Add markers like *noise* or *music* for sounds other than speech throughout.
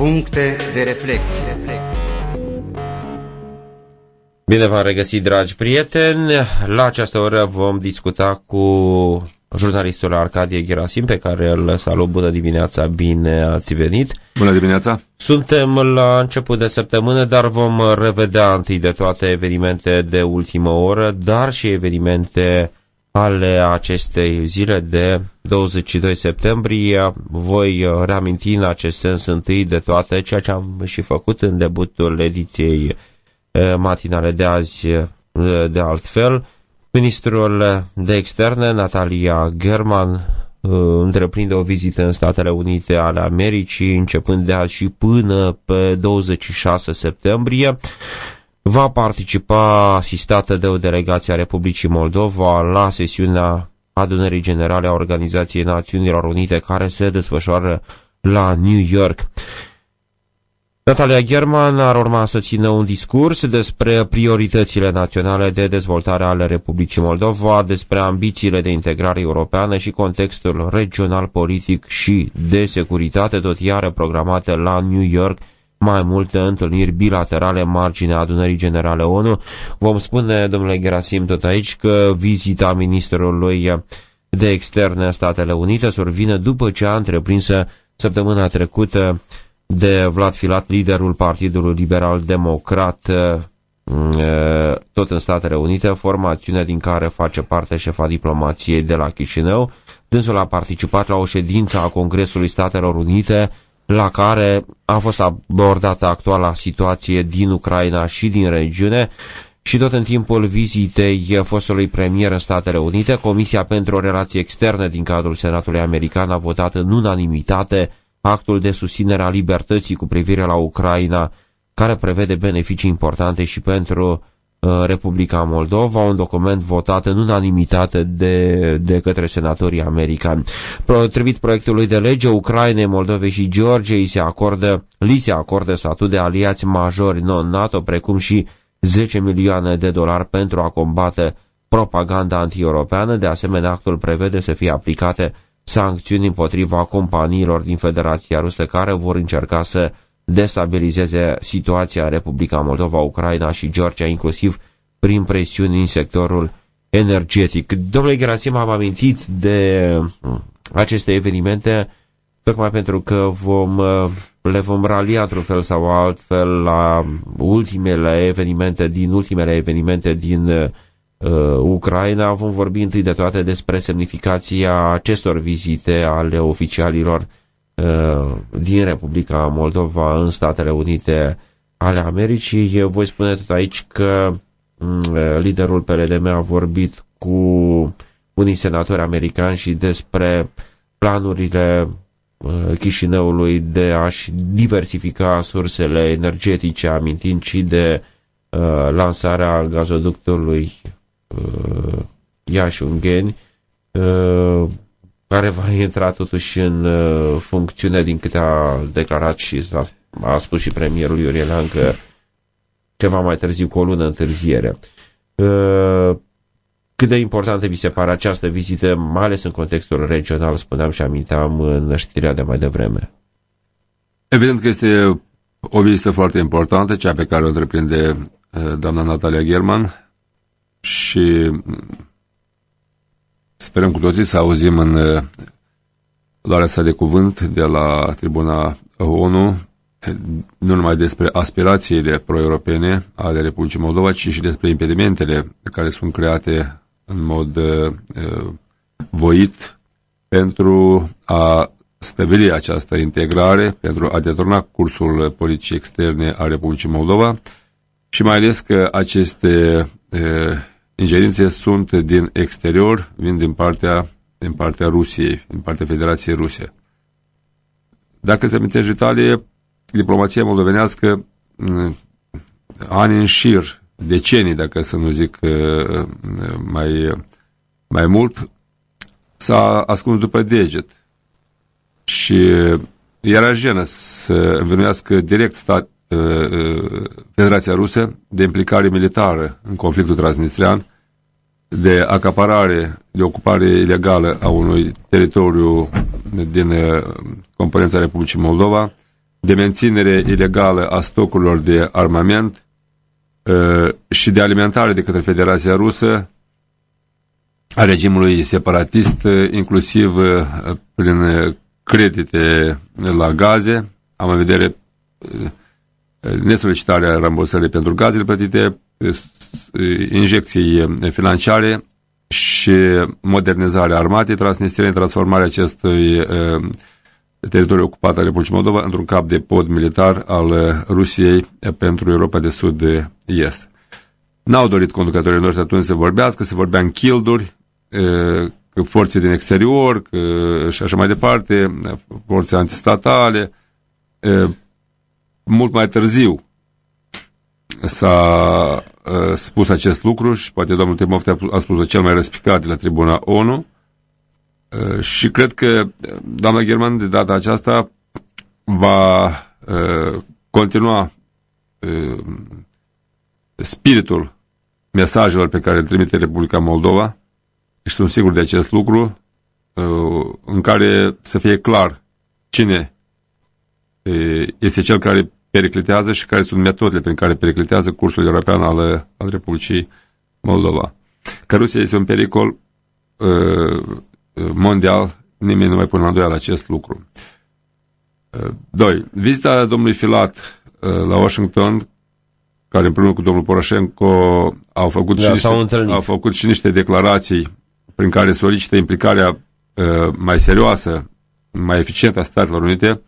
Puncte de reflecție. Bine v-am regăsit, dragi prieteni. La această oră vom discuta cu jurnalistul Arcadie Gerasim, pe care îl salut. Bună dimineața, bine ați venit. Bună dimineața. Suntem la început de săptămână, dar vom revedea întâi de toate evenimente de ultimă oră, dar și evenimente ale acestei zile de 22 septembrie. Voi reaminti în acest sens întâi de toate ceea ce am și făcut în debutul ediției eh, matinale de azi eh, de altfel. Ministrul de externe, Natalia German, eh, întreprinde o vizită în Statele Unite ale Americii, începând de azi și până pe 26 septembrie va participa asistată de o delegație a Republicii Moldova la sesiunea adunării generale a Organizației Națiunilor Unite care se desfășoară la New York. Natalia German ar urma să țină un discurs despre prioritățile naționale de dezvoltare ale Republicii Moldova, despre ambițiile de integrare europeană și contextul regional, politic și de securitate, tot iară programate la New York mai multe întâlniri bilaterale în marginea adunării generale ONU. Vom spune, domnule Gerasim, tot aici că vizita ministrului de externe în Statele Unite survine după ce a întreprinsă săptămâna trecută de Vlad Filat, liderul Partidului Liberal Democrat, tot în Statele Unite, formațiune din care face parte șefa diplomației de la Chișinău. Dânsul a participat la o ședință a Congresului Statelor Unite la care a fost abordată actuala situație din Ucraina și din regiune și tot în timpul vizitei fostului premier în Statele Unite, Comisia pentru Relații Externe din cadrul Senatului American a votat în unanimitate actul de susținere a libertății cu privire la Ucraina, care prevede beneficii importante și pentru Uh, Republica Moldova, un document votat în unanimitate de, de către senatorii americani. Potrivit proiectului de lege, Ucrainei, Moldovei și Georgiei se acordă, li se acordă statut de aliați majori non-NATO, precum și 10 milioane de dolari pentru a combate propaganda anti-europeană. De asemenea, actul prevede să fie aplicate sancțiuni împotriva companiilor din Federația Rusă care vor încerca să destabilizeze situația în Republica Moldova, Ucraina și Georgia, inclusiv prin presiuni în sectorul energetic. Domnule Gerasim, am amintit de mm, aceste evenimente tocmai pentru că vom, uh, le vom ralia într-un fel sau altfel la ultimele evenimente din ultimele evenimente din uh, Ucraina. Vom vorbi întâi de toate despre semnificația acestor vizite ale oficialilor Uh, din Republica Moldova în Statele Unite ale Americii. Voi spune tot aici că mm, liderul PLDM a vorbit cu unii senatori americani și despre planurile uh, Chișinăului de a-și diversifica sursele energetice, amintind și de uh, lansarea gazoductului uh, Iași-Ungheni, uh, care va *laughs* intra totuși în uh, funcțiune din câte a declarat și a, a spus și premierul Iurie că ceva mai târziu cu o lună întârziere. Uh, cât de importantă vi se pare această vizită, mai ales în contextul regional, spuneam și aminteam în știrea de mai devreme? Evident că este o vizită foarte importantă, cea pe care o întreprinde uh, doamna Natalia German și Sperăm cu toții să auzim în uh, luarea sa de cuvânt de la tribuna ONU nu numai despre aspirațiile pro-europene ale Republicii Moldova, ci și despre impedimentele care sunt create în mod uh, uh voit pentru a stabili această integrare, pentru a deturna cursul politicii externe a Republicii Moldova. Și mai ales că aceste uh, ingerințe sunt din exterior, vin din partea, din partea Rusiei, din partea Federației Ruse. Dacă se amintești detalii, diplomația moldovenească mm, ani în șir, decenii, dacă să nu zic uh, mai, mai mult, s-a ascuns după deget. Și era jenă să învinuiască direct stat, uh, uh, Federația Rusă de implicare militară în conflictul transnistrian de acaparare, de ocupare ilegală a unui teritoriu din uh, componența Republicii Moldova de menținere ilegală a stocurilor de armament și de alimentare de către Federația Rusă a regimului separatist, inclusiv prin credite la gaze, am în vedere nesolicitarea rambursării pentru gazele plătite, injecții financiare și modernizarea armatei transnistriene, transformarea acestui teritoriu ocupat al Republicii Moldova într-un cap de pod militar al Rusiei pentru Europa de Sud-Est. N-au dorit conducătorii noștri atunci să vorbească, să vorbea în childuri, forțe din exterior și așa mai departe, forțe antistatale. Mult mai târziu s-a spus acest lucru și poate domnul Timofte a spus-o cel mai răspicat de la tribuna ONU. Și cred că doamna German de data aceasta va continua spiritul mesajelor pe care îl trimite Republica Moldova. Și sunt sigur de acest lucru, uh, în care să fie clar cine uh, este cel care periclitează și care sunt metodele prin care periclitează cursul european al, al Republicii Moldova. Că Rusia este un pericol uh, mondial, nimeni nu mai pune la îndoială acest lucru. Doi, vizita domnului Filat la Washington care împreună cu domnul Poroșenko au făcut, da, și niște, au făcut și niște declarații prin care solicită implicarea uh, mai serioasă, mai eficientă a Statelor Unite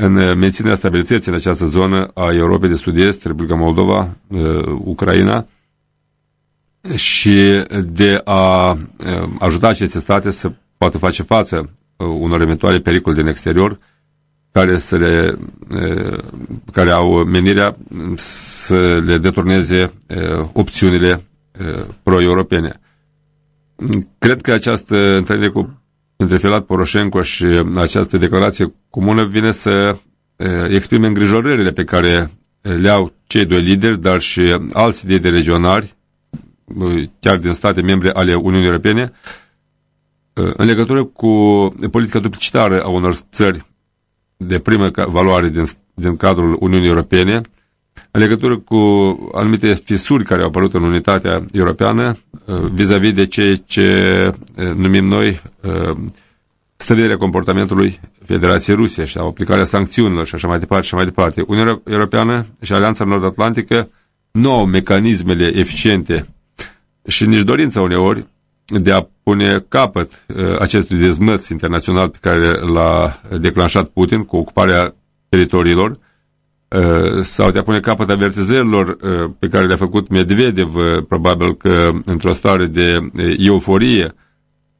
în menținerea stabilității în această zonă a Europei de Sud-Est, Republica Moldova, uh, Ucraina și de a uh, ajuta aceste state să poată face față uh, unor eventuale pericole din exterior care, să le, care au menirea să le deturneze opțiunile pro-europene. Cred că această întâlnire cu între Filat Poroșenko și această declarație comună vine să exprime îngrijorările pe care le au cei doi lideri, dar și alți lideri regionali, chiar din state membre ale Uniunii Europene, în legătură cu politica duplicitară a unor țări de primă valoare din, din cadrul Uniunii Europene, în legătură cu anumite fisuri care au apărut în unitatea europeană uh, vis-a-vis -vis de ceea ce uh, numim noi uh, stărirea comportamentului Federației Rusie și aplicarea sancțiunilor și așa mai departe și mai departe. Uniunea Europeană și Alianța Nord-Atlantică nu au mecanismele eficiente și nici dorința uneori de a pune capăt uh, acestui dezmăț internațional pe care l-a declanșat Putin cu ocuparea teritoriilor uh, sau de a pune capăt avertizărilor uh, pe care le-a făcut Medvedev, uh, probabil că într-o stare de uh, euforie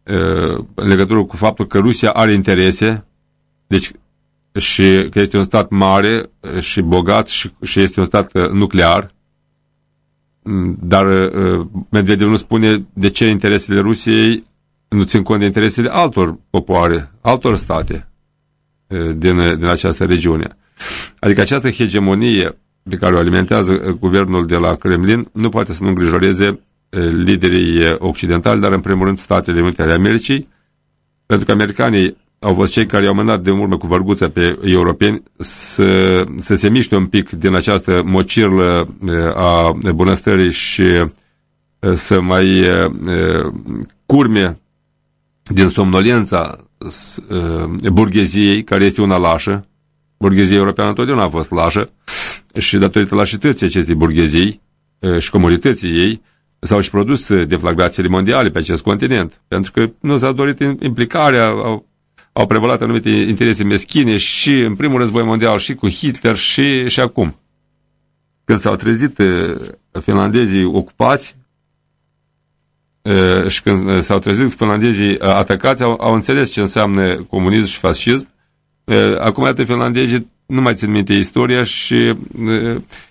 uh, în legătură cu faptul că Rusia are interese, deci și că este un stat mare și bogat și, și este un stat uh, nuclear, dar uh, Medvedev nu spune de ce interesele Rusiei nu țin cont de interesele altor popoare, altor state uh, din, din această regiune. Adică această hegemonie pe care o alimentează uh, guvernul de la Kremlin nu poate să nu îngrijoreze liderii occidentali, dar în primul rând Statele Unite ale Americii, pentru că americanii au fost cei care au mânat de urmă cu vărguța pe europeni să, să se miște un pic din această mocirlă a bunăstării și să mai curme din somnolența burgheziei, care este una lașă. Burghezia europeană întotdeauna a fost lașă și datorită lașității acestei burghezii și comunității ei, s-au și produs deflagrațiile mondiale pe acest continent, pentru că nu s-a dorit implicarea, au au prevalat anumite interese meschine și în primul război mondial și cu Hitler și, și acum. Când s-au trezit finlandezii ocupați și când s-au trezit finlandezii atacați, au, au înțeles ce înseamnă comunism și fascism. Acum, iată, finlandezii nu mai țin minte istoria și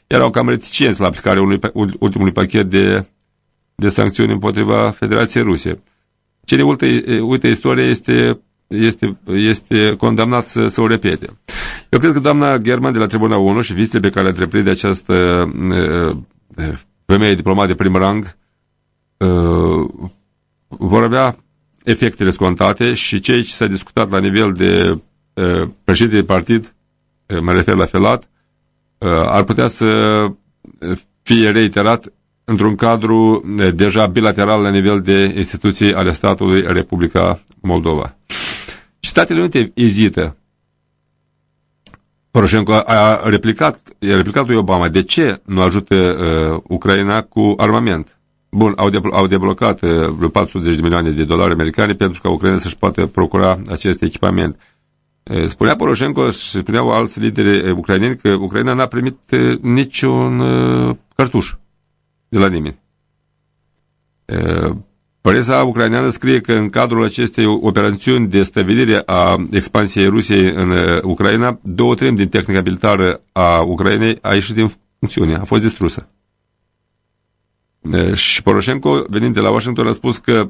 erau cam reticenți la aplicarea unui, ultimului pachet de, de sancțiuni împotriva Federației Ruse. Cine uite, uite istoria este este, este condamnat să, să o repete. Eu cred că doamna German de la Tribuna 1 și vizitele pe care le întreprinde această uh, femeie diplomat de prim rang uh, vor avea efectele scontate și ceea ce s-a discutat la nivel de uh, președinte de partid mă refer la Felat, ar putea să fie reiterat într-un cadru deja bilateral la nivel de instituții ale statului Republica Moldova. Și Statele Unite ezită. Poroșenko a replicat, a replicat lui Obama de ce nu ajută uh, Ucraina cu armament. Bun, au, de, au deblocat uh, vreo 410 de milioane de dolari americani pentru ca Ucraina să-și poată procura acest echipament. Uh, spunea Poroșenko și spuneau alți lideri ucraineni că Ucraina n-a primit uh, niciun uh, cartuș de la nimeni. Presa ucraineană scrie că în cadrul acestei operațiuni de stabilire a expansiei Rusiei în Ucraina, două treimi din tehnica militară a Ucrainei a ieșit din funcțiune, a fost distrusă. Și Poroșenko, venind de la Washington, a spus că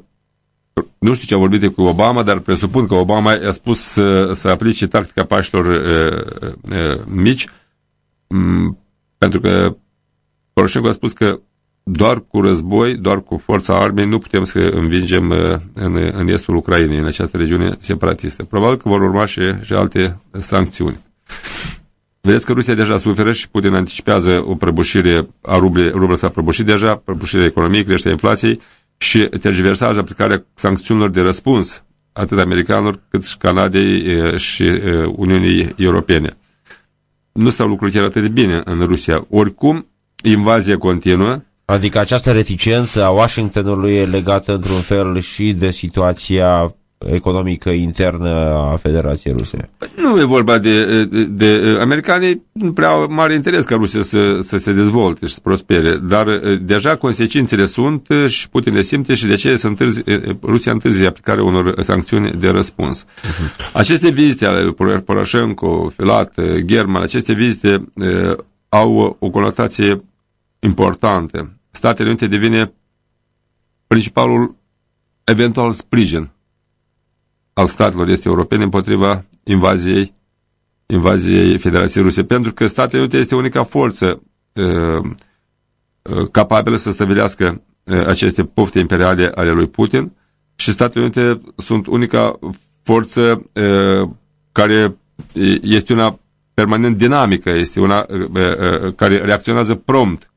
nu știu ce a vorbit cu Obama, dar presupun că Obama a spus să, să aplice tactica pașilor e, e, mici, pentru că Poroșenko a spus că doar cu război, doar cu forța armei nu putem să învingem uh, în, în estul Ucrainei, în această regiune separatistă. Probabil că vor urma și, și alte sancțiuni. Vedeți că Rusia deja suferă și Putin anticipează o prăbușire a rublei, rubla s-a prăbușit deja, prăbușire economiei, creșterea inflației și tergiversează aplicarea sancțiunilor de răspuns atât americanilor cât și Canadei uh, și uh, Uniunii Europene. Nu s-au lucrurile chiar atât de bine în Rusia. Oricum, invazia continuă, Adică această reticență a Washingtonului e legată într-un fel și de situația economică internă a Federației Ruse. Nu e vorba de, de, de americanii, nu prea au mare interes ca Rusia să, să se dezvolte și să prospere, dar deja consecințele sunt și Putin le simte și de ce să întârzi, Rusia întârzi aplicarea unor sancțiuni de răspuns. Uh-huh. Aceste vizite ale Poroshenko, Filat, German, aceste vizite au o conotație importantă Statele Unite devine principalul eventual sprijin al statelor este europene împotriva invaziei, invaziei Federației Ruse, pentru că Statele Unite este unica forță uh, uh, capabilă să stăvilească uh, aceste pofte imperiale ale lui Putin și Statele Unite sunt unica forță uh, care este una permanent dinamică, este una uh, uh, care reacționează prompt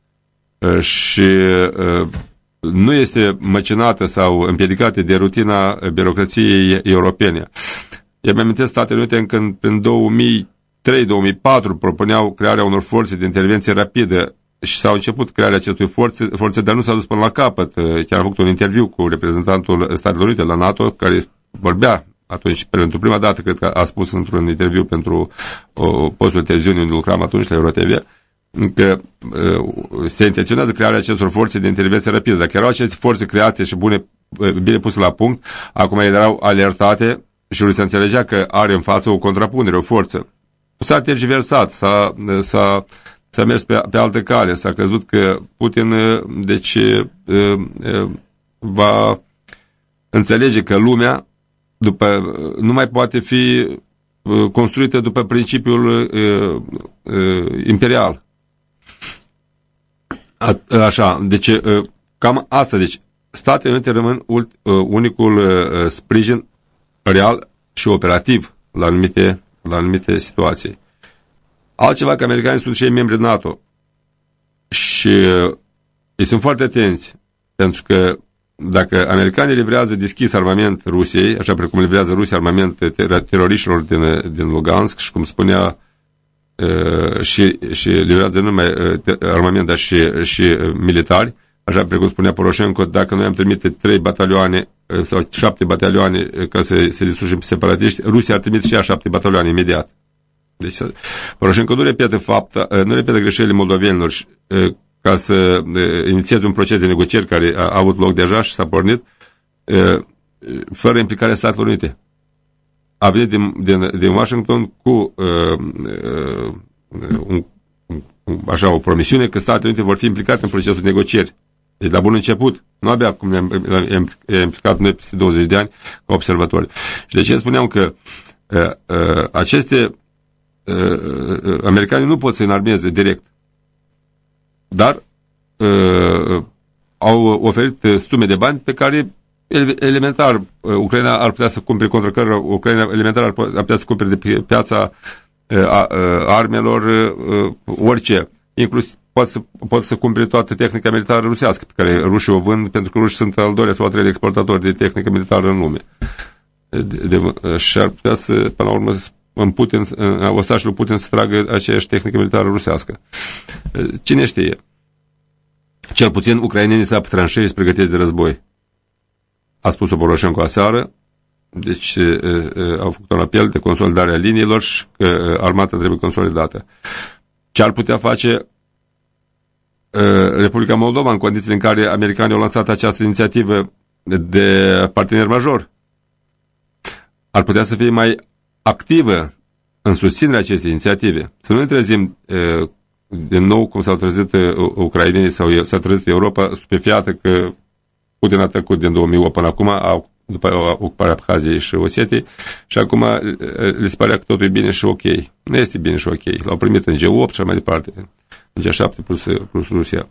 Uh, și uh, nu este măcinată sau împiedicată de rutina birocrației europene. Eu mi-amintesc Statele Unite încă în 2003-2004 propuneau crearea unor forțe de intervenție rapidă și s-au început crearea acestui forțe, forțe, dar nu s-a dus până la capăt. Uh, chiar am făcut un interviu cu reprezentantul Statelor Unite la NATO, care vorbea atunci, pentru prima dată, cred că a spus într-un interviu pentru o postul de televiziune unde lucram atunci la EuroTV, că uh, se intenționează crearea acestor forțe de intervenție rapidă. Dacă erau aceste forțe create și bune, uh, bine puse la punct, acum erau alertate și lui se înțelegea că are în față o contrapunere, o forță. S-a tergiversat, s-a, s-a, s-a mers pe, pe altă cale, s-a crezut că Putin uh, deci, va înțelege că lumea după, nu mai poate fi construită după principiul uh, uh, imperial. A, așa, deci cam asta, deci Statele Unite rămân ult, unicul sprijin real și operativ la anumite, la anumite situații. Altceva că americanii sunt și ei membri NATO și ei sunt foarte atenți pentru că dacă americanii livrează deschis armament Rusiei, așa precum livrează Rusia armament teroriștilor din, din Lugansk și cum spunea și, și livrează numai armament, dar și, și militari, așa precum spunea Poroșenko, dacă noi am trimite trei batalioane sau șapte batalioane ca să se distrugem separatiști, Rusia ar trimite și ea șapte batalioane imediat. Deci Poroșenko nu repetă fapta, nu repetă greșelile moldovenilor ca să inițieze un proces de negocieri care a avut loc deja și s-a pornit fără implicarea Statelor Unite a venit din, din, din Washington cu uh, uh, un, un, așa o promisiune că Statele Unite vor fi implicate în procesul de negocieri. Deci la bun început, nu abia cum ne-am implicat noi peste 20 de ani ca observatori. Și de ce spuneam că uh, uh, aceste uh, uh, americani nu pot să înarmeze direct, dar uh, au oferit sume de bani pe care elementar, uh, Ucraina ar putea să cumpere contra cărora Ucraina elementar ar putea să cumpere de pe piața a, armelor, orice. Inclusiv pot să, pot să cumpere toată tehnica militară rusească pe care rușii o vând, pentru că rușii sunt al doilea sau al treilea exportator de tehnică militară în lume. De, de, și ar putea să, până la urmă, în Putin, în ostașul Putin să tragă aceeași tehnică militară rusească. Cine știe? Cel puțin ucrainenii s-au tranșee și pregătiți de război. A spus-o Poroșenko aseară, deci au făcut un apel de consolidare a liniilor și că armata trebuie consolidată. Ce ar putea face Republica Moldova în condițiile în care americanii au lansat această inițiativă de partener major? Ar putea să fie mai activă în susținerea acestei inițiative. Să nu ne trezim din nou cum s-au trezit ucrainenii sau s-a trezit Europa stupefiată că Putin a tăcut din 2008 până acum, au, după ocuparea Abhaziei și Osetiei și acum le se părea că totul e bine și ok. Nu este bine și ok. L-au primit în G8 și mai departe, în G7 plus, plus Rusia.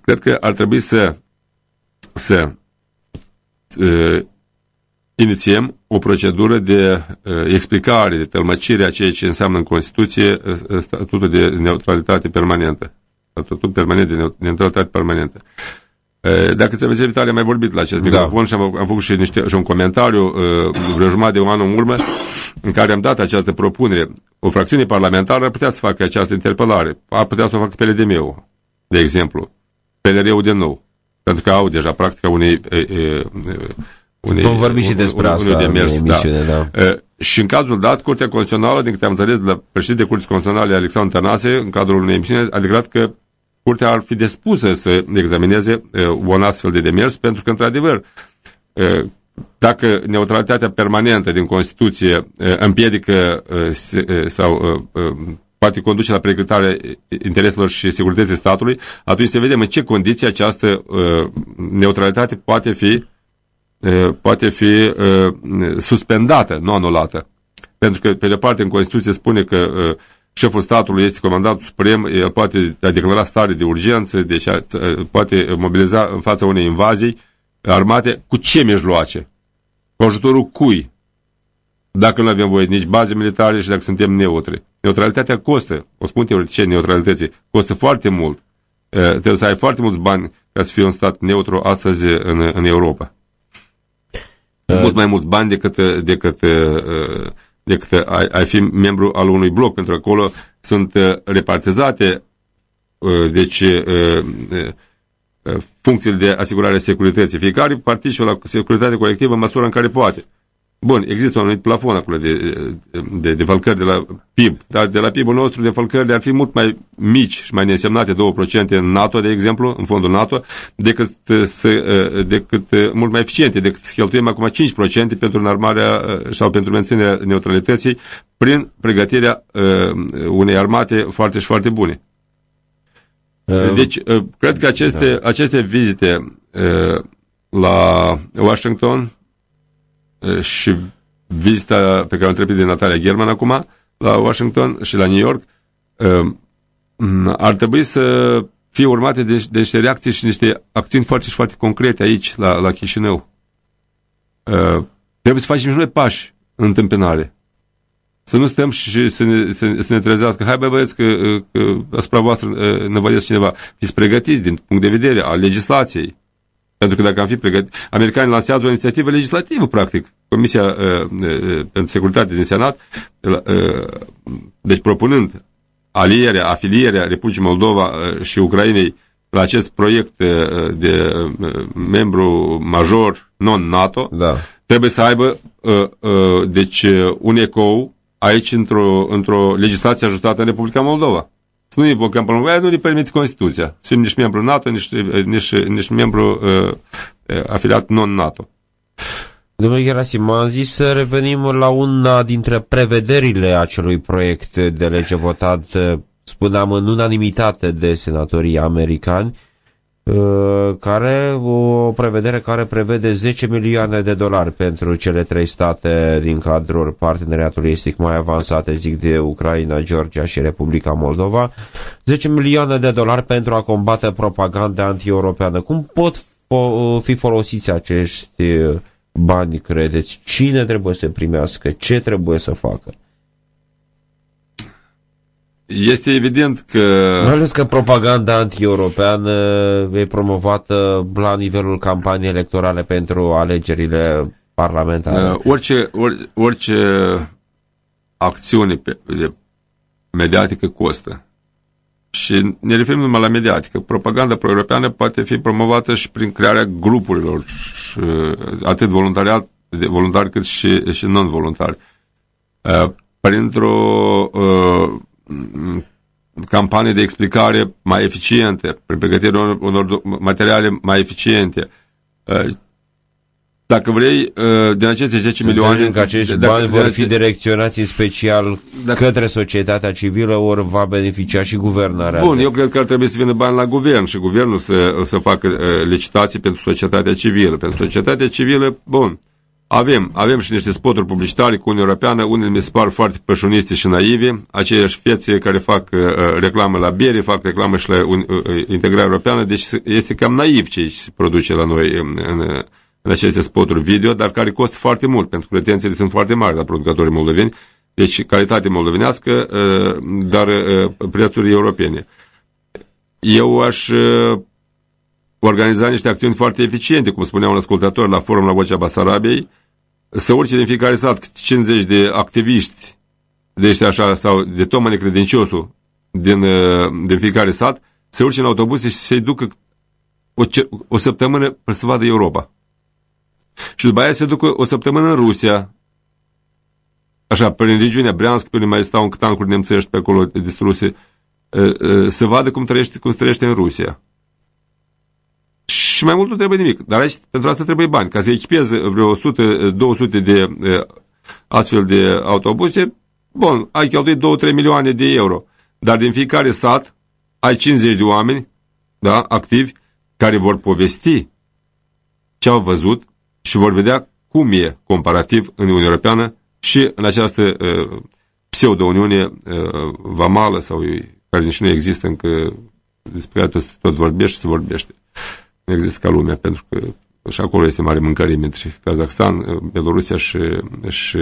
Cred că ar trebui să să inițiem o procedură de uh, explicare, de tălmăcire a ceea ce înseamnă în Constituție uh, statutul de neutralitate permanentă. Statutul permanent de neutralitate permanentă. Uh, dacă ți aveți Vitalia, am mai vorbit la acest da. microfon și am, am făcut și, niște, și un comentariu uh, vreo jumătate de un an în urmă în care am dat această propunere. O fracțiune parlamentară ar putea să facă această interpelare. Ar putea să o facă PLDM-ul, de exemplu. PNR-ul din nou. Pentru că au deja practica unei uh, uh, unei, Vom vorbi și despre un, asta de mers, da. da. Uh, și în cazul dat, Curtea Constituțională, din câte am înțeles de la președinte Curții Constituționale Alexandru Tănase, în cadrul unei emisiuni, a declarat că Curtea ar fi dispusă să examineze uh, un astfel de demers, pentru că, într-adevăr, uh, dacă neutralitatea permanentă din Constituție uh, împiedică uh, se, uh, sau uh, uh, poate conduce la pregătarea intereselor și securității statului, atunci să vedem în ce condiții această uh, neutralitate poate fi poate fi suspendată, nu anulată. Pentru că, pe de parte, în Constituție spune că șeful statului este comandatul suprem, el poate declara stare de urgență, deci poate mobiliza în fața unei invazii armate cu ce mijloace? Cu ajutorul cui? Dacă nu avem voie nici baze militare și dacă suntem neutri. Neutralitatea costă, o spun teoreticieni neutralității, costă foarte mult. Trebuie să ai foarte mulți bani ca să fii un stat neutru astăzi în, în Europa uh, mult mai mulți bani decât, decât, uh, decât ai, ai fi membru al unui bloc, pentru că acolo sunt uh, repartizate uh, deci funcțiile de asigurare a securității. Fiecare participă la securitate colectivă în măsura în care poate. Bun, există un anumit plafon acolo de, de, de falcări de la PIB, dar de la PIB-ul nostru de falcări ar fi mult mai mici și mai nesemnate, 2% în NATO, de exemplu, în fondul NATO, decât, să, decât mult mai eficiente, decât să cheltuim acum 5% pentru înarmarea sau pentru menținerea neutralității prin pregătirea unei armate foarte și foarte bune. Deci, cred că aceste, da. aceste vizite la Washington și vizita pe care o întrebi de Natalia German acum la Washington și la New York ar trebui să fie urmate de, de niște reacții și niște acțiuni foarte și foarte concrete aici, la, la Chișinău. Trebuie să facem și noi pași în întâmpinare. Să nu stăm și să ne, să, să ne trezească. Hai, băi, băieți, că, că asupra voastră ne cineva. Fiți pregătiți din punct de vedere al legislației. Pentru că dacă am fi pregătit, americanii lansează o inițiativă legislativă, practic. Comisia uh, uh, pentru Securitate din Senat, uh, deci propunând alierea, afilierea Republicii Moldova uh, și Ucrainei la acest proiect uh, de uh, membru major non-NATO, da. trebuie să aibă uh, uh, deci, un ecou aici într-o într, -o, legislație ajutată în Republica Moldova. Să nu invocăm pe nu ne permite Constituția. Să fim nici membru NATO, nici, nici, nici membru uh, afiliat non-NATO. Domnule Gerasim, am zis să revenim la una dintre prevederile acelui proiect de lege votat, spuneam, în unanimitate de senatorii americani, Uh, care o prevedere care prevede 10 milioane de dolari pentru cele trei state din cadrul parteneriatului estic mai avansate, zic de Ucraina, Georgia și Republica Moldova, 10 milioane de dolari pentru a combate propaganda anti-europeană. Cum pot fi folosiți acești bani, credeți? Cine trebuie să primească? Ce trebuie să facă? Este evident că... Mai ales că propaganda anti-europeană e promovată la nivelul campaniei electorale pentru alegerile parlamentare. Uh, orice, or, orice acțiune pe, de mediatică costă. Și ne referim numai la mediatică. Propaganda pro-europeană poate fi promovată și prin crearea grupurilor, și, uh, atât voluntariat, de voluntari cât și, și non-voluntari. Uh, printr-o uh, campanie de explicare mai eficiente, prin pregătirea unor, unor materiale mai eficiente. Uh, dacă vrei, uh, din aceste 10 milioane... că acești dacă, bani vor fi direcționați în special dacă, către societatea civilă, ori va beneficia și guvernarea. Bun, de... eu cred că ar trebui să vină bani la guvern și guvernul să, să facă uh, licitații pentru societatea civilă. Pentru societatea civilă, bun, avem, avem și niște spoturi publicitare cu Uniunea Europeană, unele mi se par foarte pășuniste și naive, aceiași fețe care fac uh, reclamă la bere, fac reclamă și la un, uh, integrarea europeană, deci este cam naiv ce se produce la noi în, în, în aceste spoturi video, dar care costă foarte mult, pentru că pretențiile sunt foarte mari la producătorii moldoveni, deci calitate moldovenească, uh, dar uh, prețuri europene. Eu aș uh, organiza niște acțiuni foarte eficiente, cum spunea un ascultător la forum la Vocea Basarabiei, să urce din fiecare sat 50 de activiști de ăștia așa, sau de Toma Necredinciosul din, din fiecare sat, să urce în autobuz și să-i ducă o, o săptămână până să vadă Europa. Și după aia se ducă o săptămână în Rusia, așa, prin regiunea Breansk, până mai stau în tancuri nemțești pe acolo distruse, să vadă cum trăiește, cum trăiește în Rusia. Și mai mult nu trebuie nimic. Dar aici, pentru asta trebuie bani. Ca să echipeze vreo 100-200 de astfel de autobuze, bun, ai cheltuit 2-3 milioane de euro. Dar din fiecare sat ai 50 de oameni, da, activi, care vor povesti ce au văzut și vor vedea cum e comparativ în Uniunea Europeană și în această uh, pseudo-Uniune uh, vamală sau care nici nu există încă despre care tot, tot vorbește și se vorbește. Nu există ca lumea, pentru că și acolo este mare mâncărime între Kazakhstan, uh, Belorusia și, și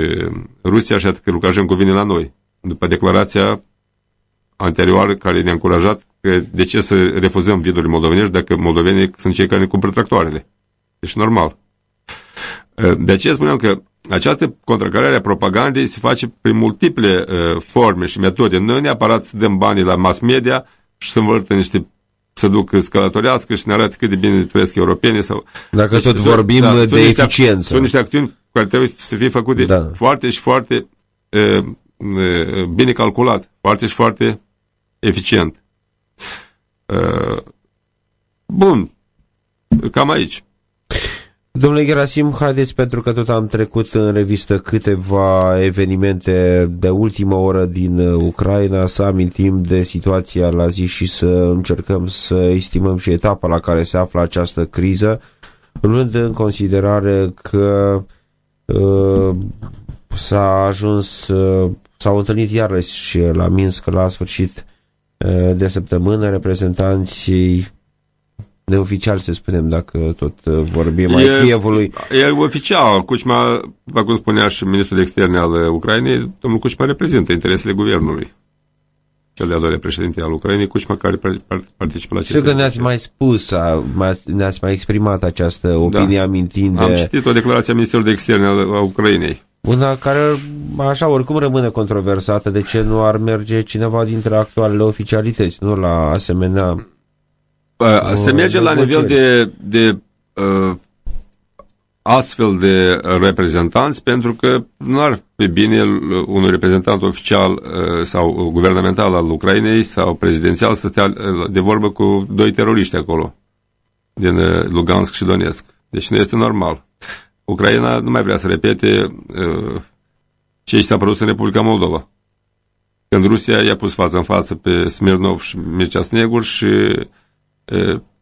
Rusia și atât că Lukashenko vine la noi. După declarația anterioară care ne-a încurajat că de ce să refuzăm vidurile moldovenești dacă moldovenii sunt cei care ne cumpără tractoarele. Deci normal. De aceea spuneam că această contracarare a propagandei se face prin multiple uh, forme și metode. Nu neapărat să dăm banii la mass media și să învârtă niște să duc scălătorească și ne arată cât de bine trăiesc europenii. Sau... Dacă deci, tot vorbim da, de eficiență. Sunt niște acțiuni care trebuie să fie făcute da. foarte și foarte uh, uh, bine calculat, foarte și foarte eficient. Uh, bun, cam aici. Domnule Gerasim, haideți pentru că tot am trecut în revistă câteva evenimente de ultimă oră din Ucraina, să amintim de situația la zi și să încercăm să estimăm și etapa la care se află această criză, luând în considerare că uh, s-a ajuns, uh, s-au întâlnit iarăși la Minsk la sfârșit uh, de săptămână reprezentanții neoficial, să spunem, dacă tot uh, vorbim mai Kievului. E oficial. Cucma, după cum spunea și ministrul de externe al Ucrainei, domnul Cucma reprezintă interesele guvernului. Cel de-al doilea președinte al Ucrainei, Cucma, care participă la aceste... Știu că ne-ați mai spus, ne-ați mai exprimat această opinie da. amintind de... Am citit o declarație a Ministerului de Externe al, al Ucrainei. Una care, așa, oricum rămâne controversată, de ce nu ar merge cineva dintre actualele oficialități, nu la asemenea Uh, se merge la nivel de, de uh, astfel de reprezentanți pentru că nu ar fi bine un reprezentant oficial uh, sau guvernamental al Ucrainei sau prezidențial să stea uh, de vorbă cu doi teroriști acolo din uh, Lugansk și Donetsk. Deci nu este normal. Ucraina nu mai vrea să repete uh, ce s-a produs în Republica Moldova. Când Rusia i-a pus față în față pe Smirnov și Mircea Snegur și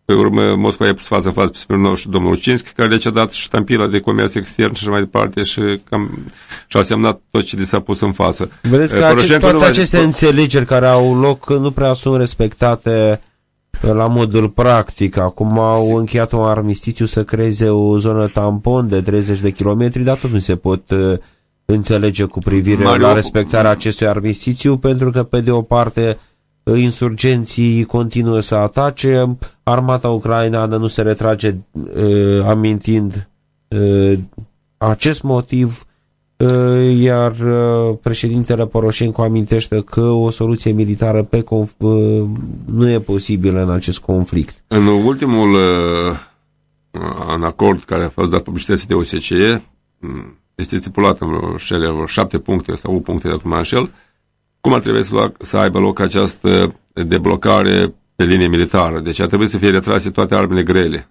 pe urmă, Moscova a pus față în față pe Smirnov și domnul Cinski, care le-a dat ștampila de comerț extern și mai departe și, cam, și a semnat tot ce li s-a pus în față. Vedeți că acest, toate aceste înțelegeri care au loc nu prea sunt respectate la modul practic. Acum au încheiat un armistițiu să creeze o zonă tampon de 30 de kilometri, dar tot nu se pot înțelege cu privire Mariupol... la respectarea acestui armistițiu, pentru că, pe de o parte, insurgenții continuă să atace, armata ucraineană nu se retrage uh, amintind uh, acest motiv, uh, iar uh, președintele Poroșenko amintește că o soluție militară pe uh, nu e posibilă în acest conflict. În ultimul uh, în acord care a fost dat publicității de OSCE, este stipulat în vreo șapte puncte sau 8 puncte, dacă mă înșel, cum ar trebui să, lua, să aibă loc această deblocare pe linie militară. Deci ar trebui să fie retrase toate armele grele.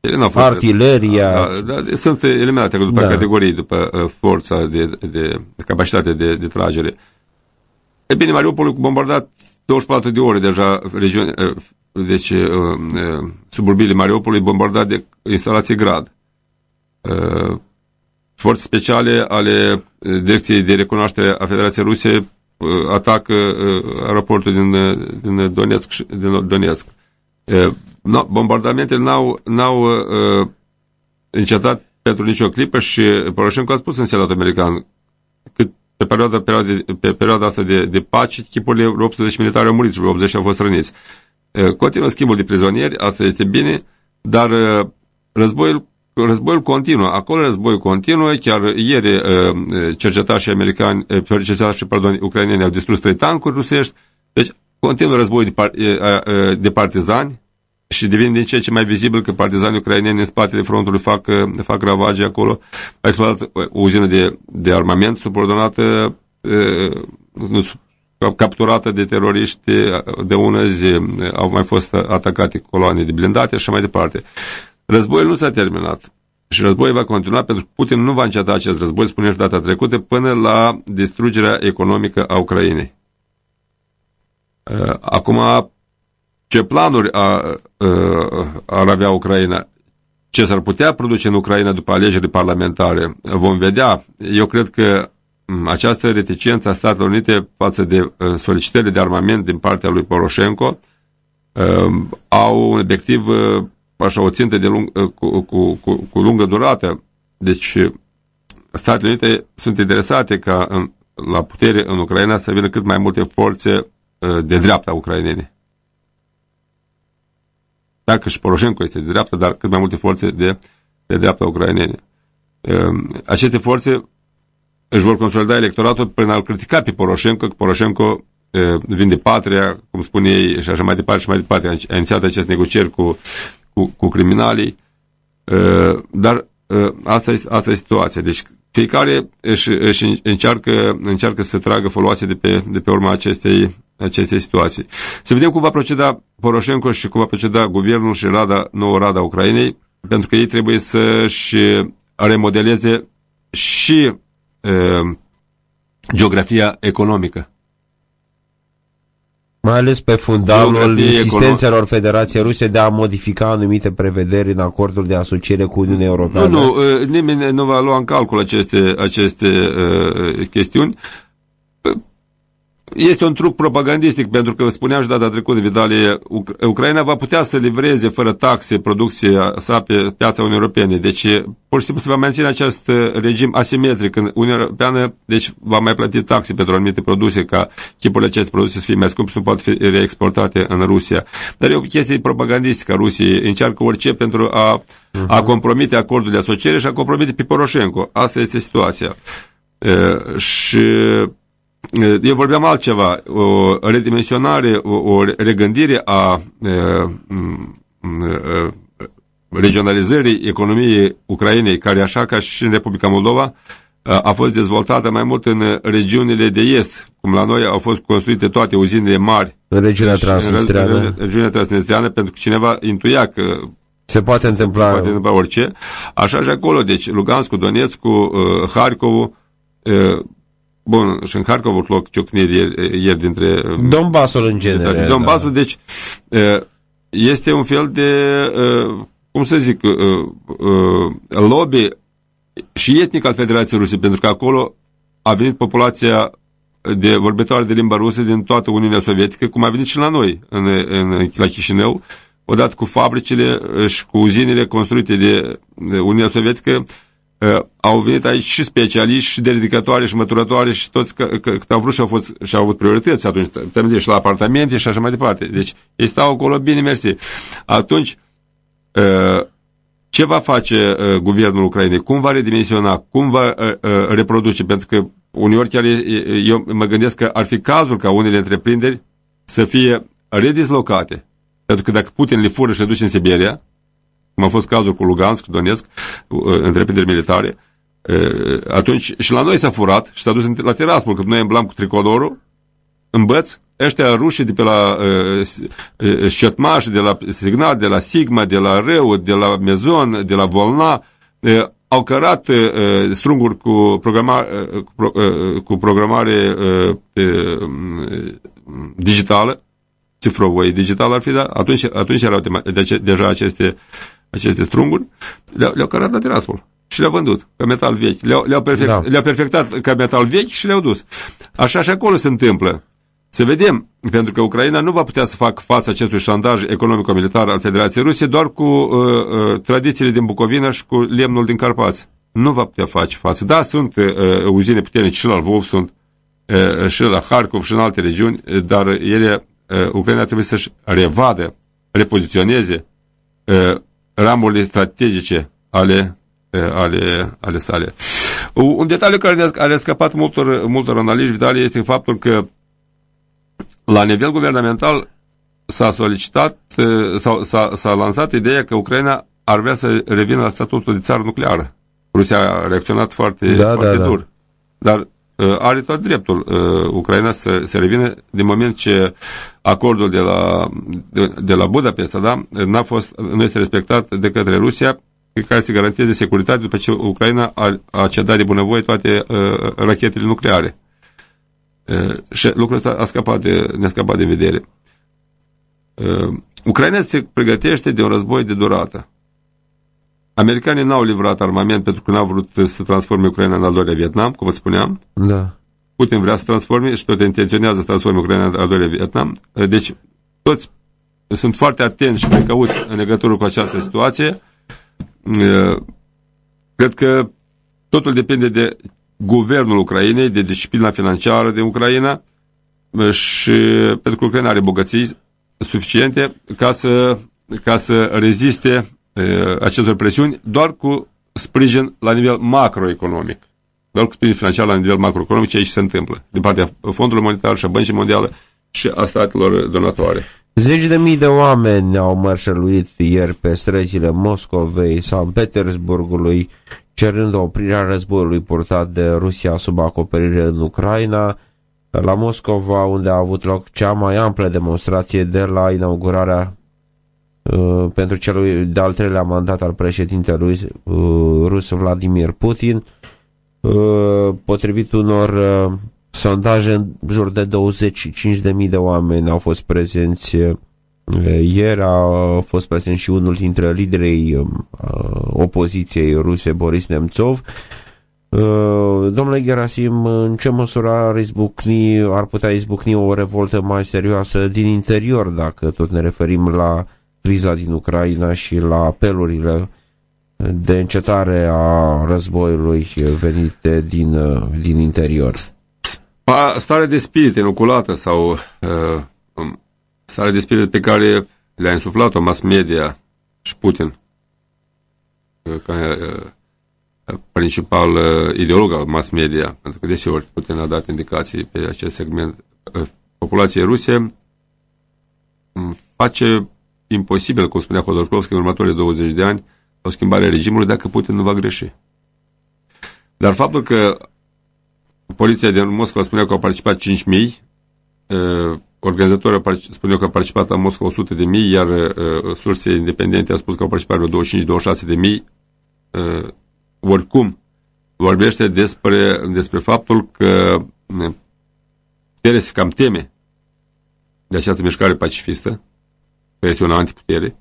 Ele n-au fost Artileria. Da, da, da, sunt eliminate după da. categorii, după uh, forța de, de, de capacitate de, de tragere. E bine, Mariupol cu bombardat 24 de ore deja regiune, uh, deci uh, uh, suburbile Mariupolului bombardat de instalație grad. Uh, forțe speciale ale uh, Direcției de Recunoaștere a Federației Ruse uh, atacă uh, aeroportul din, din Donetsk. Din Donetsk. No, bombardamentele n-au, n-au uh, încetat pentru nicio clipă și Poroșenko a spus în Senatul American că pe perioada, perioada, pe perioada asta de, de pace, chipurile 18 militari au murit și 80 au fost răniți. Continuă schimbul de prizonieri, asta este bine, dar războiul războiul continuă. Acolo războiul continuă. Chiar ieri uh, cercetașii americani, uh, cercetașii, pardon, ucraineni au distrus trei tancuri rusești. Deci continuă războiul de, par, uh, de partizani și devine din ce ce mai vizibil că partizanii ucraineni în spatele frontului fac, fac ravage acolo. A explodat o uzină de, de armament subordonată, nu, capturată de teroriști de ună zi, au mai fost atacate coloane de blindate și așa mai departe. Războiul nu s-a terminat și războiul va continua pentru că Putin nu va înceta acest război, spune și data trecută, până la distrugerea economică a Ucrainei. Uh, acum, ce planuri a, uh, ar avea Ucraina? Ce s-ar putea produce în Ucraina după alegerile parlamentare? Vom vedea. Eu cred că um, această reticență a Statelor Unite față de uh, solicitările de armament din partea lui Poroșenko au un obiectiv așa o țintă de lung, uh, cu, cu, cu, cu lungă durată. Deci Statele Unite sunt interesate ca în, la putere în Ucraina să vină cât mai multe forțe uh, de dreapta ucrainene. Dacă și Poroșenko este de dreapta, dar cât mai multe forțe de, de dreapta ucrainene. Um, aceste forțe își vor consolida electoratul prin a-l critica pe Poroșenko, că Poroșenco uh, vinde patria, cum spune ei, și așa mai departe și mai departe. A inițiat acest negocieri cu cu, cu criminalii, uh, dar uh, asta, este, asta este situația. Deci fiecare își, își încearcă, încearcă să tragă foloase de pe, de pe urma acestei, acestei situații. Să vedem cum va proceda Poroșenko și cum va proceda guvernul și Rada, nouă Rada Ucrainei, pentru că ei trebuie să-și remodeleze și uh, geografia economică mai ales pe fundalul insistențelor Federației Ruse de a modifica anumite prevederi în acordul de asociere cu Uniunea Europeană. Nu, nu, uh, nimeni nu va lua în calcul aceste, aceste uh, chestiuni. Este un truc propagandistic, pentru că spuneam și data trecută, Vidalie, Ucraina va putea să livreze fără taxe producția sa pe piața Uniunii Europene. Deci, pur și simplu se va menține acest regim asimetric în Uniunea Europeană, deci va mai plăti taxe pentru anumite produse, ca chipurile aceste produse să fie mai scumpe și nu pot fi reexportate în Rusia. Dar e o chestie propagandistică a Rusiei. Încearcă orice pentru a, a mhm. compromite acordul de asociere și a compromite pe Poroșenko. Asta este situația. E, și eu vorbeam altceva, o redimensionare, o, o regândire a regionalizării economiei Ucrainei, care așa ca și în Republica Moldova, a fost dezvoltată mai mult în regiunile de est, cum la noi au fost construite toate uzinele mari. În regiunea transnistreană. În regiunea transnistreană, pentru că cineva intuia că se poate întâmpla, se poate întâmpla orice. Așa și acolo, deci Luganskul, Donetskul, Harkovul, Bun, și în Harkov au loc ciocniri ieri, ieri dintre... Donbassul în general. Da. Donbassul, da. deci este un fel de, cum să zic, lobby și etnic al Federației Ruse, pentru că acolo a venit populația de vorbitoare de limba rusă din toată Uniunea Sovietică, cum a venit și la noi, în, în, la Chișinău, odată cu fabricile și cu uzinele construite de, de Uniunea Sovietică, uh, au venit aici și specialiști, și de ridicătoare, și măturătoare, și toți cât au vrut și au, fost, și au avut priorități atunci, te și la apartamente și așa mai departe. Deci ei stau acolo bine, mersi. Atunci, uh, ce va face uh, guvernul Ucrainei? Cum va redimensiona? Cum va uh, uh, reproduce? Pentru că uneori chiar eu mă gândesc că ar fi cazul ca unele întreprinderi să fie redislocate. Pentru că dacă Putin le fură și le duce în Siberia, cum a fost cazul cu Lugansk, Donetsk, întreprinderi militare, atunci și la noi s-a furat și s-a dus la Tiraspol, că noi îmblam cu tricolorul, în băț, ăștia rușii de pe la uh, Șetmaș, de la Signal, de la Sigma, de la Reu, de la Mezon, de la Volna, uh, au cărat uh, strunguri cu, programa, uh, cu, pro, uh, cu programare uh, uh, digitală, cifrovoie digitală ar fi, da? Atunci, atunci erau de, deja aceste, aceste strunguri, le-au le cărat la Tiraspol și le-au vândut ca metal vechi. Le-au le perfect, da. le perfectat ca metal vechi și le-au dus. Așa și acolo se întâmplă. Să vedem, pentru că Ucraina nu va putea să facă față acestui șantaj economico-militar al Federației Ruse doar cu uh, uh, tradițiile din Bucovina și cu lemnul din Carpați. Nu va putea face față. Da, sunt uh, uzine puternice și la Lvov, sunt uh, și la Harkov și în alte regiuni, dar ele, uh, Ucraina trebuie să-și revadă, repoziționeze uh, ramurile strategice ale, uh, ale, ale sale. Un detaliu care ne-a scăpat multor, multor analiști, Vitalie, este faptul că la nivel guvernamental s-a solicitat, s-a lansat ideea că Ucraina ar vrea să revină la statutul de țară nucleară. Rusia a reacționat foarte, da, foarte da, dur. Da. Dar are tot dreptul uh, Ucraina să, să revină din moment ce acordul de la, de, de la Budapesta da, n-a fost, nu este respectat de către Rusia care să garanteze securitate după ce Ucraina a, a cedat de bunăvoie toate uh, rachetele nucleare. Și lucrul ăsta a scăpat de, ne-a scăpat de vedere. Ucraina se pregătește de un război de durată. Americanii n-au livrat armament pentru că n-au vrut să transforme Ucraina în al doilea Vietnam, cum îți spuneam. Da. Putin vrea să transforme și tot intenționează să transforme Ucraina în al doilea Vietnam. Deci, toți sunt foarte atenți și precauți în legătură cu această situație. Cred că totul depinde de guvernul Ucrainei, de disciplina financiară din Ucraina și pentru că Ucraina are bogății suficiente ca să, ca să reziste uh, acestor presiuni doar cu sprijin la nivel macroeconomic. Doar cu sprijin financiar la nivel macroeconomic, ce aici se întâmplă, din partea Fondului Monetar și a Băncii Mondiale și a statelor donatoare. Zeci de mii de oameni au mărșăluit ieri pe străzile Moscovei, San Petersburgului, cerând oprirea războiului purtat de Rusia sub acoperire în Ucraina, la Moscova, unde a avut loc cea mai amplă demonstrație de la inaugurarea uh, pentru celui de-al treilea mandat al președintelui uh, rus Vladimir Putin. Uh, potrivit unor uh, sondaje, în jur de 25.000 de oameni au fost prezenți uh, ieri a fost prezent și unul dintre liderii um, opoziției ruse, Boris Nemțov. Uh, domnule Gerasim, în ce măsură ar, izbucni, ar putea izbucni o revoltă mai serioasă din interior, dacă tot ne referim la criza din Ucraina și la apelurile de încetare a războiului venite din, uh, din interior? Stare de spirit inoculată sau uh, stare de spirit pe care le-a insuflat-o mass media și Putin ca principal ideolog al mass media, pentru că deseori Putin a dat indicații pe acest segment. Populația ruse face imposibil, cum spunea Hodorkovski, în următorii 20 de ani, o schimbare a regimului dacă Putin nu va greși. Dar faptul că poliția din Moscova spunea că au participat 5.000, organizatorul spune că a participat la Moscova 100 de mii, iar uh, surse independente au spus că au participat vreo 25-26 de mii. Uh, oricum, vorbește despre, despre faptul că puterea se cam teme de această mișcare pacifistă, care este una antiputere.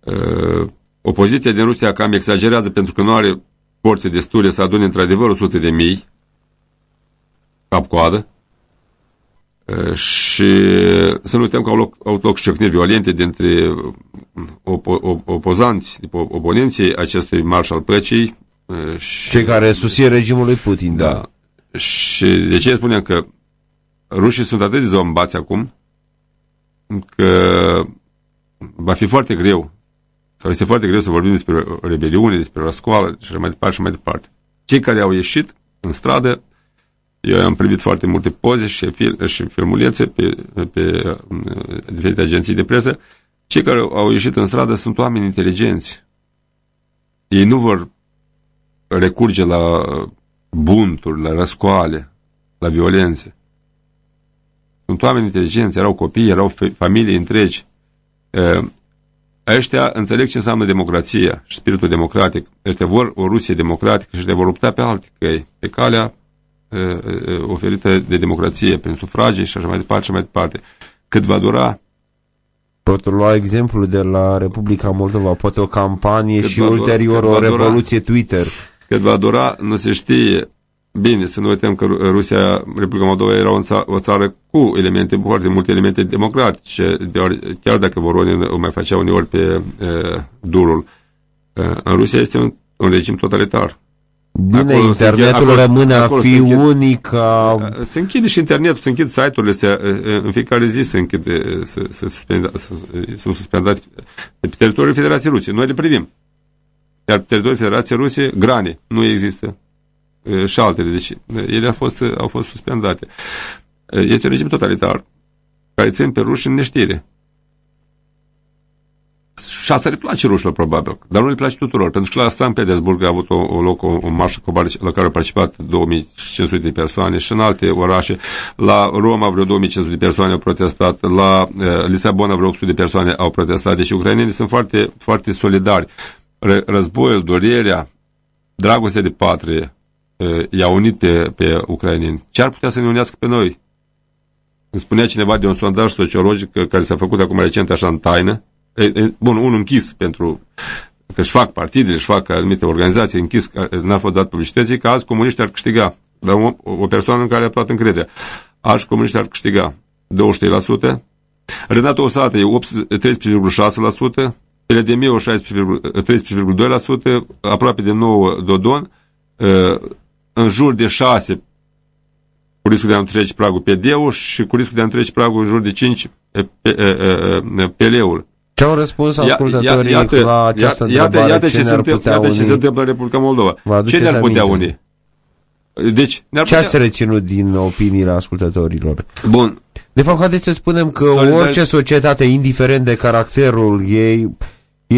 Uh, opoziția din Rusia cam exagerează pentru că nu are forțe destule să adune într-adevăr 100 de mii cap-coadă, și să nu uităm că au loc, au loc ciocniri violente dintre opo, opozanți, oponenții acestui marș al păcii, Și, Cei care susțin regimul lui Putin, da. da. Și de ce spunem că rușii sunt atât de zombați acum că va fi foarte greu sau este foarte greu să vorbim despre rebeliune, despre răscoală și mai departe și mai departe. Cei care au ieșit în stradă, eu am privit foarte multe poze și, fil, și filmulețe pe, pe uh, diferite agenții de presă, cei care au ieșit în stradă sunt oameni inteligenți. Ei nu vor recurge la bunturi, la răscoale, la violențe. Sunt oameni inteligenți, erau copii, erau familii întregi. Ăștia înțeleg ce înseamnă democrația și spiritul democratic. Ăștia vor o Rusie democratică și ăștia vor lupta pe alte căi, pe calea oferită de democrație, prin sufragii și așa mai departe și mai departe. Cât va dura Pot lua exemplu de la Republica Moldova, poate o campanie cât și ulterior dura, o revoluție dura, Twitter. Cât va dura, nu se știe. Bine, să nu uităm că Rusia, Republica Moldova era o, ța o țară cu elemente, foarte multe elemente democratice, chiar dacă Voronin o mai facea uneori pe uh, durul. Uh, în Rusia este un, un regim totalitar. Bine, acolo internetul acolo, rămâne a fi se unica... Se închide și internetul, se închid site-urile, se, în fiecare zi se închide, se, se suspenda, se, sunt suspendate pe teritoriul Federației Rusiei. Noi le privim. Iar pe teritoriul Federației Rusiei, grane, nu există. Și altele, deci ele au fost, au fost suspendate. Este un regim totalitar care țin pe ruși în neștire. Și asta le place rușilor, probabil, dar nu le place tuturor, pentru că la St. Petersburg a avut o, o loc, o, o marșă la care au participat 2500 de persoane și în alte orașe. La Roma vreo 2500 de persoane au protestat, la uh, Lisabona vreo 800 de persoane au protestat, deci ucrainenii sunt foarte, foarte solidari. Războiul, durerea, dragostea de patrie uh, i-a unit pe, pe ucraineni. Ce ar putea să ne unească pe noi? Îmi spunea cineva de un sondaj sociologic care s-a făcut acum recent așa în taină, bun, unul închis pentru că își fac partide, își fac anumite organizații închis, n-a fost dat publicității, că azi comuniștii ar câștiga. Dar o, o persoană în care a toată încrederea. Azi comuniștii ar câștiga 23%, Renato Osată e 13,6%, PLDM 13,2%, aproape de 9 Dodon, în jur de 6 cu riscul de a nu trece pragul PD-ul și cu riscul de a nu trece pragul în jur de 5 PL-ul. Ce au răspuns ascultătorii iată, la această iată, întrebare? Iată, ce, ce, se întâmplă, iată ce se întâmplă în Republica Moldova. Ce ne-ar putea uni? Deci, ne ce putea... ați reținut din opiniile ascultătorilor? Bun. De fapt, haideți să spunem că Solidar... orice societate, indiferent de caracterul ei,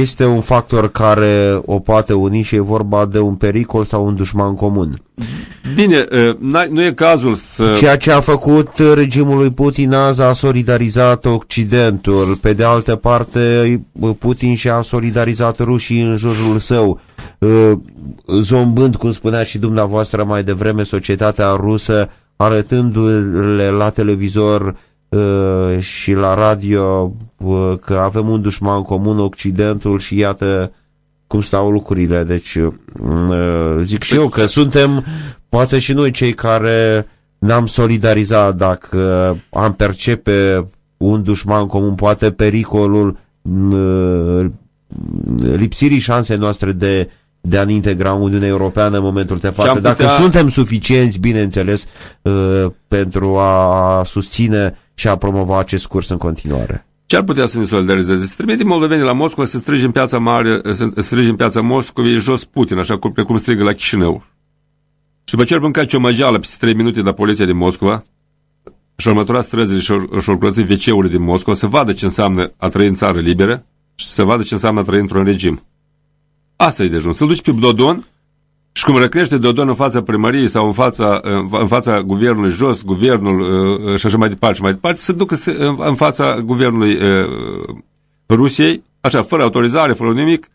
este un factor care o poate uni și e vorba de un pericol sau un dușman comun. Bine, nu e cazul să... Ceea ce a făcut regimul lui Putin azi a solidarizat Occidentul. Pe de altă parte, Putin și-a solidarizat rușii în jurul său, zombând, cum spunea și dumneavoastră mai devreme, societatea rusă, arătându-le la televizor și la radio că avem un dușman comun, Occidentul, și iată cum stau lucrurile. Deci, zic și eu că suntem poate și noi cei care ne-am solidarizat dacă am percepe un dușman comun, poate pericolul lipsirii șansei noastre de, de a ne integra în Uniunea Europeană în momentul de față. Putea... Dacă suntem suficienți, bineînțeles, uh, pentru a susține și a promova acest curs în continuare. Ce ar putea să ne solidarizeze? Să trimite moldovenii la Moscova să strige în piața mare, să strige în piața Moscovei jos Putin, așa cum, precum strigă la Chișinău. Și după ce ar mânca ciomăgeală peste 3 minute la poliția din Moscova, și următura străzile și or curăți wc din Moscova, să vadă ce înseamnă a trăi în țară liberă și să vadă ce înseamnă a trăi într-un regim. Asta e de ajuns. Să-l duci pe Dodon și cum răcnește Dodon în fața primăriei sau în fața, în fața guvernului jos, guvernul uh, și așa mai departe și mai departe, să ducă în fața guvernului uh, Rusiei, așa, fără autorizare, fără nimic,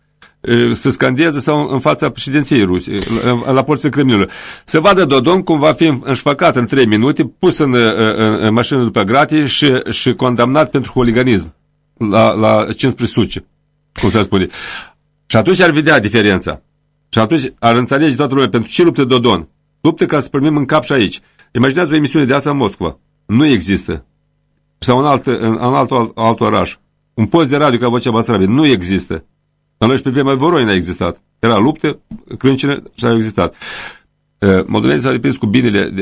să scandeze sau în fața președinției Rusiei, la, la porțile Kremlinului. Să vadă Dodon cum va fi înșfăcat în 3 minute, pus în, în, în mașină după gratie și, și condamnat pentru huliganism la, la 15 suce, cum s-ar spune. Și atunci ar vedea diferența. Și atunci ar înțelege toată lumea pentru ce luptă Dodon. Luptă ca să primim în cap și aici. Imaginează o emisiune de asta în Moscova. Nu există. Sau în alt, în, în alt, alt, alt oraș. Un post de radio ca Vocea Basarabie. Nu există. La noi și pe vremea Voroin a existat. Era luptă, crâncene și au existat. Moldovenii s-au depins cu binele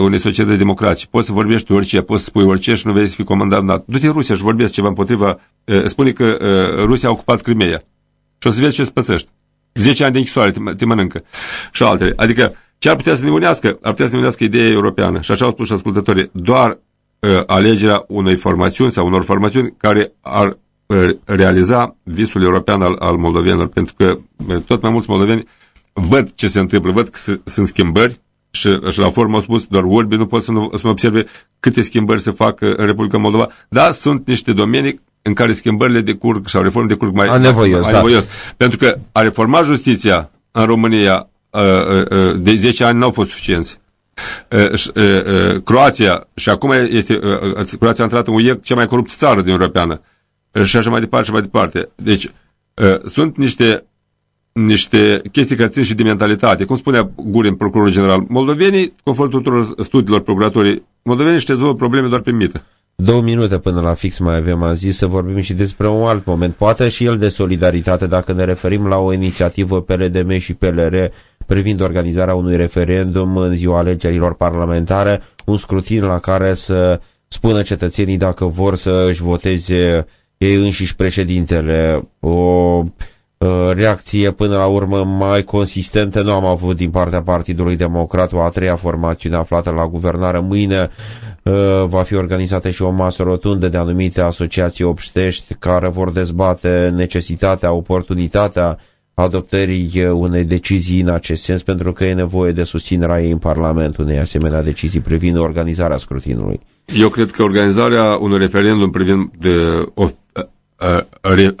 unei societăți democratice. Poți să vorbești orice, poți să spui orice și nu vei să fii comandat. Du-te în Rusia și vorbești ceva împotriva. Spune că Rusia a ocupat Crimea. Și o să vezi ce îți păsești. 10 ani de închisoare te, te mănâncă. Și altele. Adică ce ar putea să ne unească? Ar putea să ne unească ideea europeană. Și așa au spus ascultătorii. Doar uh, alegerea unei formațiuni sau unor formațiuni care ar uh, realiza visul european al, al moldovenilor. Pentru că uh, tot mai mulți moldoveni văd ce se întâmplă, văd că se, sunt schimbări și, și la formă au spus, doar orbi nu pot să nu, să nu observe câte schimbări se fac în Republica Moldova. Da, sunt niște domenii în care schimbările decurg sau reforme decurg mai anevoios. Mai, da. anevoios. Pentru că a reforma justiția în România de 10 ani nu au fost suficienți. Croația, și acum este, Croația a intrat în UE cea mai coruptă țară din Europeană. Și așa mai departe și mai departe. Deci, sunt niște niște chestii care țin și de mentalitate. Cum spunea Gurin, procurorul general, moldovenii, conform tuturor studiilor procuratorii, moldovenii își rezolvă probleme doar pe mită. Două minute până la fix mai avem, am zis, să vorbim și despre un alt moment, poate și el de solidaritate, dacă ne referim la o inițiativă PLDM și PLR privind organizarea unui referendum în ziua alegerilor parlamentare, un scrutin la care să spună cetățenii dacă vor să își voteze ei înșiși președintele. O reacție până la urmă mai consistentă nu am avut din partea Partidului Democrat, o a treia formațiune aflată la guvernare. Mâine va fi organizată și o masă rotundă de anumite asociații obștești care vor dezbate necesitatea, oportunitatea adoptării unei decizii în acest sens, pentru că e nevoie de susținerea ei în Parlament unei asemenea decizii privind organizarea scrutinului. Eu cred că organizarea unui referendum privind de o, re,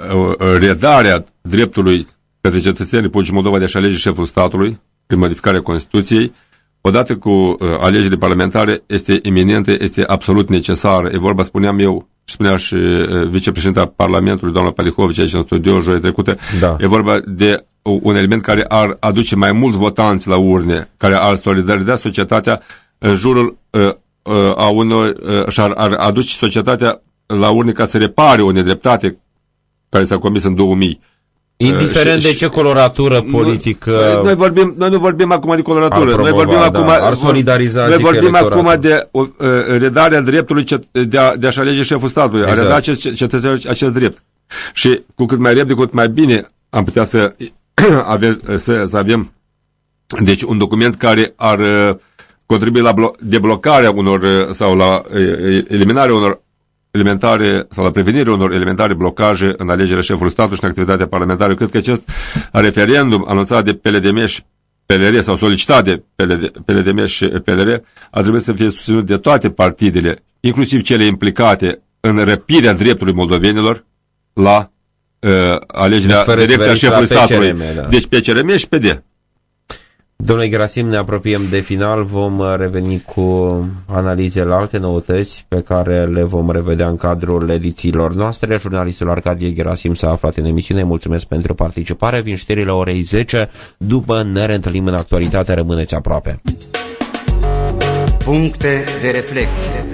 redarea dreptului către cetățenii Republicii Moldova de a-și alege șeful statului prin modificarea Constituției, odată cu uh, alegerile parlamentare, este iminentă, este absolut necesară. E vorba, spuneam eu, și spunea și uh, vicepreședinta Parlamentului, doamna Palihovici, aici în studio, joia trecută, da. e vorba de un element care ar aduce mai mult votanți la urne, care ar solidariza societatea în jurul uh, uh, a unor, uh, și ar, ar aduce societatea la urne ca să repare o nedreptate care s-a comis în 2000. Indiferent de ce coloratură politică... Noi, noi, vorbim, noi nu vorbim acum de coloratură. Promova, noi vorbim da, acum, ar solidariza noi vorbim acum de uh, redarea dreptului cet, de, a, de a-și alege șeful statului, exact. a reda acest cetățean acest drept. Și cu cât mai repede, cu cât mai bine am putea să *clears throat* avem, să, să avem deci un document care ar uh, contribui la deblocarea unor uh, sau la uh, eliminarea unor elementare sau la prevenirea unor elementare blocaje în alegerea șefului statului și în activitatea parlamentară. Cred că acest referendum anunțat de PLDM și PLR sau solicitat de PLDM și PLR a trebuit să fie susținut de toate partidele, inclusiv cele implicate în răpirea dreptului moldovenilor la uh, alegerea deci directă a șefului statului. Da. Deci PCRM și PD. Domnule Gerasim, ne apropiem de final, vom uh, reveni cu analizele alte noutăți pe care le vom revedea în cadrul edițiilor noastre. Jurnalistul Arcadie Gerasim s-a aflat în emisiune, mulțumesc pentru participare, vin știrile orei 10, după ne reîntâlnim în actualitate, rămâneți aproape. Puncte de reflecție.